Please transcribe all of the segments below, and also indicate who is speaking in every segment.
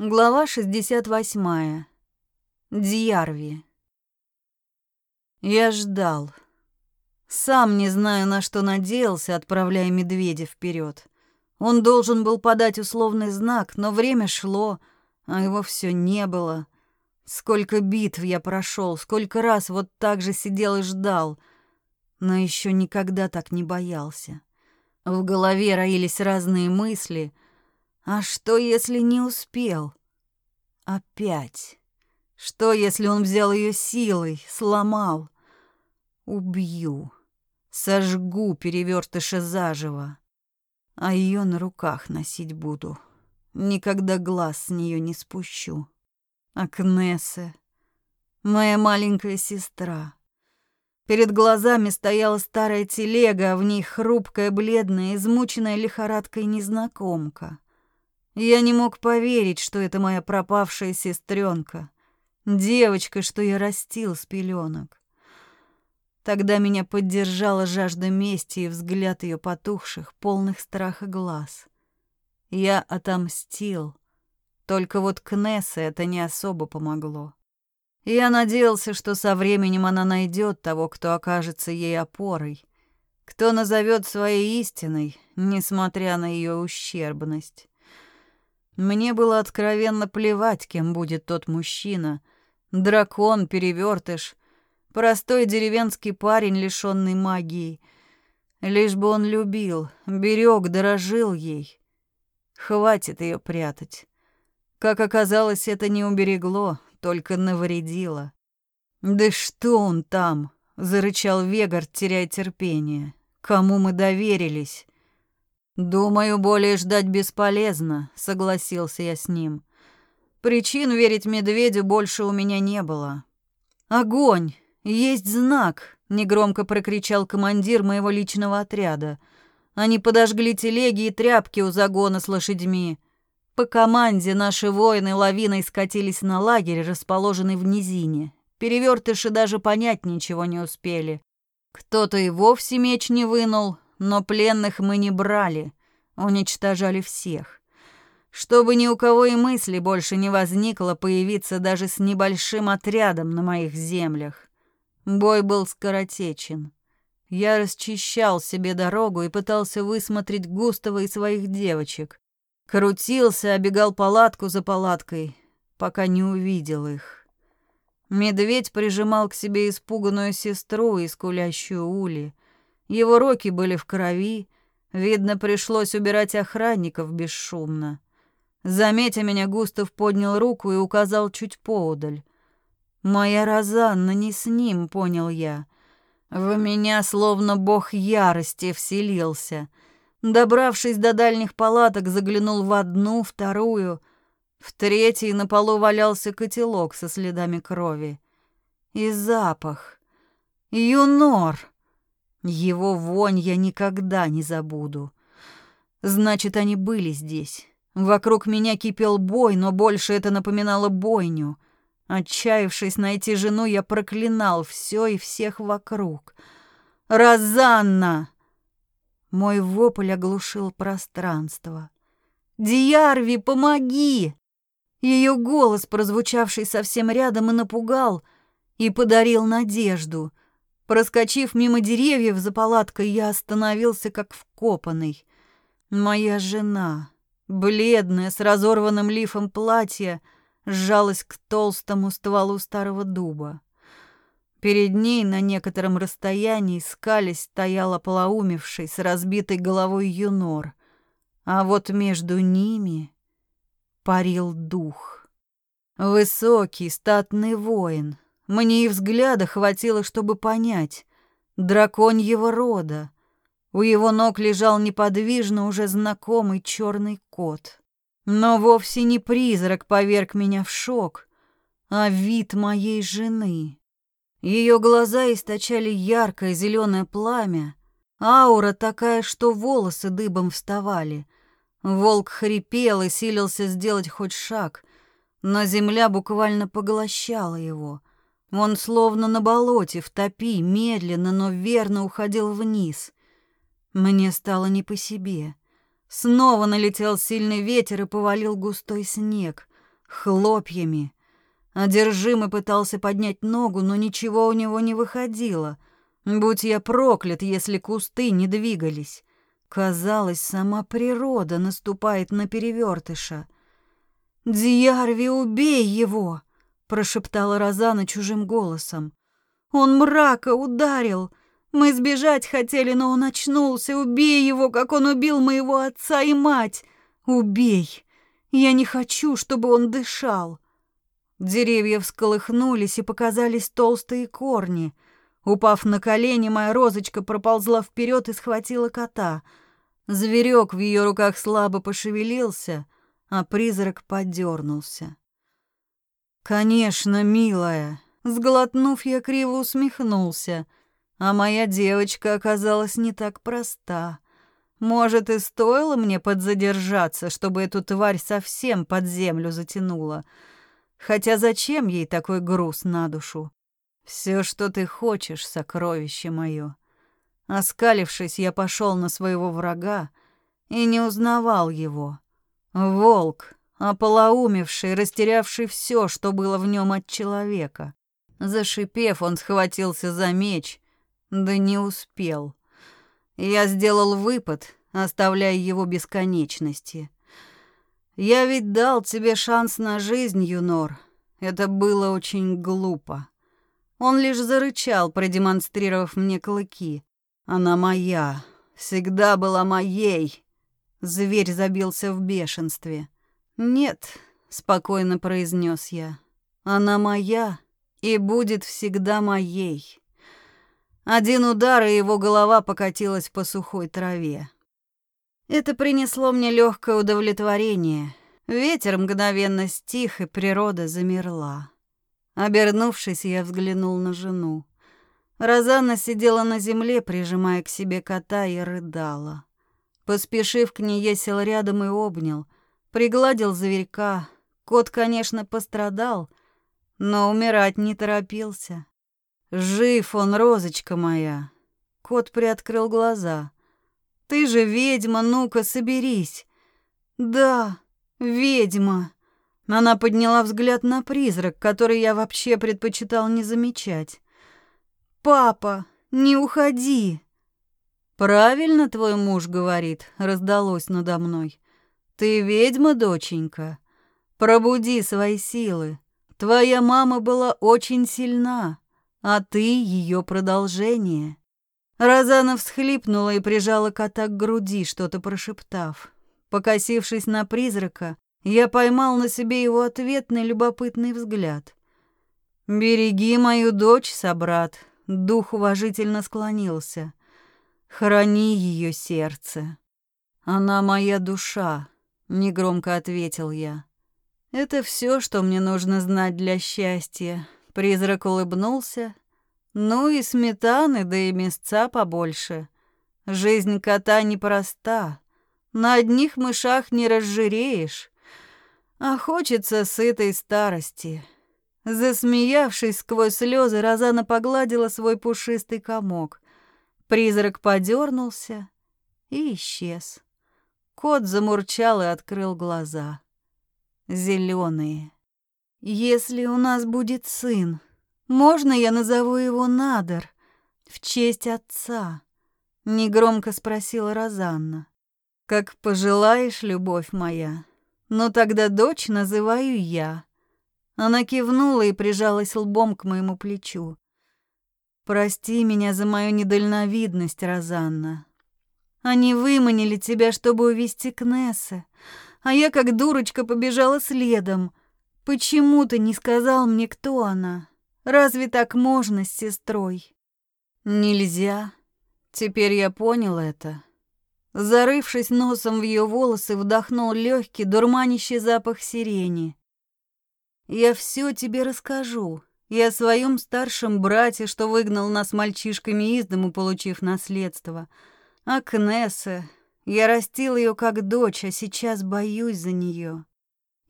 Speaker 1: Глава 68. Дьярви. Я ждал. Сам не знаю, на что надеялся, отправляя медведя вперед. Он должен был подать условный знак, но время шло, а его все не было. Сколько битв я прошел, сколько раз вот так же сидел и ждал, но еще никогда так не боялся. В голове роились разные мысли — а что, если не успел? Опять. Что, если он взял ее силой, сломал? Убью. Сожгу перевертыша заживо. А ее на руках носить буду. Никогда глаз с нее не спущу. Акнесса, моя маленькая сестра. Перед глазами стояла старая телега, а в ней хрупкая, бледная, измученная лихорадкой незнакомка. Я не мог поверить, что это моя пропавшая сестренка, девочка, что я растил с пеленок. Тогда меня поддержала жажда мести и взгляд ее потухших, полных страха глаз. Я отомстил. Только вот Кнессе это не особо помогло. Я надеялся, что со временем она найдет того, кто окажется ей опорой, кто назовет своей истиной, несмотря на ее ущербность. Мне было откровенно плевать, кем будет тот мужчина. Дракон, перевертыш, простой деревенский парень, лишенный магии. Лишь бы он любил, берег, дорожил ей. Хватит ее прятать. Как оказалось, это не уберегло, только навредило. «Да что он там?» — зарычал Вегард, теряя терпение. «Кому мы доверились?» «Думаю, более ждать бесполезно», — согласился я с ним. Причин верить медведю больше у меня не было. «Огонь! Есть знак!» — негромко прокричал командир моего личного отряда. Они подожгли телеги и тряпки у загона с лошадьми. По команде наши воины лавиной скатились на лагерь, расположенный в низине. Перевертыши даже понять ничего не успели. Кто-то и вовсе меч не вынул, но пленных мы не брали, уничтожали всех. Чтобы ни у кого и мысли больше не возникло появиться даже с небольшим отрядом на моих землях. Бой был скоротечен. Я расчищал себе дорогу и пытался высмотреть Густава и своих девочек. Крутился, обегал палатку за палаткой, пока не увидел их. Медведь прижимал к себе испуганную сестру и скулящую Ули. Его руки были в крови, видно, пришлось убирать охранников бесшумно. Заметя меня, Густав поднял руку и указал чуть поодаль. «Моя Розанна не с ним», — понял я. В меня словно бог ярости вселился. Добравшись до дальних палаток, заглянул в одну, вторую. В третьей на полу валялся котелок со следами крови. И запах. Юнор. Его вонь я никогда не забуду. Значит, они были здесь. Вокруг меня кипел бой, но больше это напоминало бойню. Отчаявшись найти жену, я проклинал все и всех вокруг. «Розанна!» Мой вопль оглушил пространство. «Диарви, помоги!» Ее голос, прозвучавший совсем рядом, и напугал, и подарил надежду. Проскочив мимо деревьев за палаткой, я остановился как вкопанный. Моя жена, бледная, с разорванным лифом платья, сжалась к толстому стволу старого дуба. Перед ней на некотором расстоянии скались стоял ополоумевший с разбитой головой юнор, а вот между ними парил дух. Высокий, статный воин — мне и взгляда хватило, чтобы понять. Драконьего рода. У его ног лежал неподвижно уже знакомый черный кот. Но вовсе не призрак поверг меня в шок, а вид моей жены. Ее глаза источали яркое зеленое пламя, аура такая, что волосы дыбом вставали. Волк хрипел и силился сделать хоть шаг, но земля буквально поглощала его — он словно на болоте в топи медленно, но верно уходил вниз. Мне стало не по себе. Снова налетел сильный ветер и повалил густой снег. хлопьями. Одержимый пытался поднять ногу, но ничего у него не выходило. Будь я проклят, если кусты не двигались. Казалось, сама природа наступает на перевертыша. «Дьярви, убей его!» — прошептала Розана чужим голосом. «Он мрака ударил! Мы сбежать хотели, но он очнулся! Убей его, как он убил моего отца и мать! Убей! Я не хочу, чтобы он дышал!» Деревья всколыхнулись и показались толстые корни. Упав на колени, моя розочка проползла вперед и схватила кота. Зверек в ее руках слабо пошевелился, а призрак подернулся. «Конечно, милая!» Сглотнув, я криво усмехнулся. А моя девочка оказалась не так проста. Может, и стоило мне подзадержаться, чтобы эту тварь совсем под землю затянула. Хотя зачем ей такой груз на душу? Все, что ты хочешь, сокровище мое. Оскалившись, я пошел на своего врага и не узнавал его. Волк, ополоумевший, растерявший все, что было в нем от человека. Зашипев, он схватился за меч, да не успел. Я сделал выпад, оставляя его бесконечности. Я ведь дал тебе шанс на жизнь, Юнор. Это было очень глупо. Он лишь зарычал, продемонстрировав мне клыки. Она моя, всегда была моей. Зверь забился в бешенстве. Нет, спокойно произнес я. Она моя и будет всегда моей. Один удар, и его голова покатилась по сухой траве. Это принесло мне легкое удовлетворение. Ветер мгновенно стих, и природа замерла. Обернувшись, я взглянул на жену. Розанна сидела на земле, прижимая к себе кота, и рыдала. Поспешив к ней, я сел рядом и обнял. Пригладил зверька. Кот, конечно, пострадал, но умирать не торопился. «Жив он, розочка моя!» Кот приоткрыл глаза. Ты же ведьма, ну-ка, соберись. Да, ведьма. Она подняла взгляд на призрак, который я вообще предпочитал не замечать. Папа, не уходи. Правильно твой муж говорит, раздалось надо мной. Ты ведьма, доченька. Пробуди свои силы. Твоя мама была очень сильна, а ты ее продолжение. Розана всхлипнула и прижала кота к груди, что-то прошептав. Покосившись на призрака, я поймал на себе его ответный любопытный взгляд. «Береги мою дочь, собрат», — дух уважительно склонился. «Храни ее сердце». «Она моя душа», — негромко ответил я. «Это все, что мне нужно знать для счастья». Призрак улыбнулся, ну и сметаны, да и мясца побольше. Жизнь кота непроста. На одних мышах не разжиреешь. А хочется сытой старости. Засмеявшись сквозь слезы, Розана погладила свой пушистый комок. Призрак подернулся и исчез. Кот замурчал и открыл глаза. Зеленые. «Если у нас будет сын, можно я назову его Надор в честь отца? Негромко спросила Розанна. Как пожелаешь, любовь моя. Но тогда дочь называю я. Она кивнула и прижалась лбом к моему плечу. Прости меня за мою недальновидность, Розанна. Они выманили тебя, чтобы увести к Нессе, а я как дурочка побежала следом. Почему ты не сказал мне, кто она? Разве так можно с сестрой? Нельзя. Теперь я понял это. Зарывшись носом в ее волосы, вдохнул легкий, дурманящий запах сирени. Я все тебе расскажу. И о своем старшем брате, что выгнал нас мальчишками из дому, получив наследство. О Кнессе. Я растил ее как дочь, а сейчас боюсь за нее.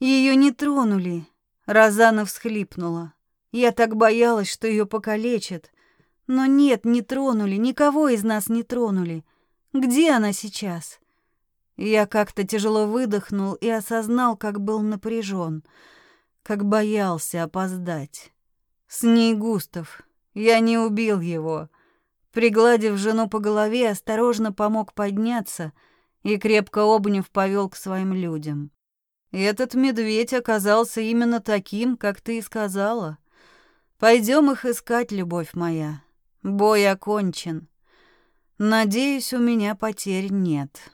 Speaker 1: Ее не тронули. Розана всхлипнула. Я так боялась, что ее покалечат. Но нет, не тронули, никого из нас не тронули. Где она сейчас? Я как-то тяжело выдохнул и осознал, как был напряжен. как боялся опоздать. С ней Густав. Я не убил его. Пригладив жену по голове, осторожно помог подняться и, крепко обняв, повел к своим людям. Этот медведь оказался именно таким, как ты и сказала. Пойдем их искать, любовь моя. Бой окончен. Надеюсь, у меня потерь нет.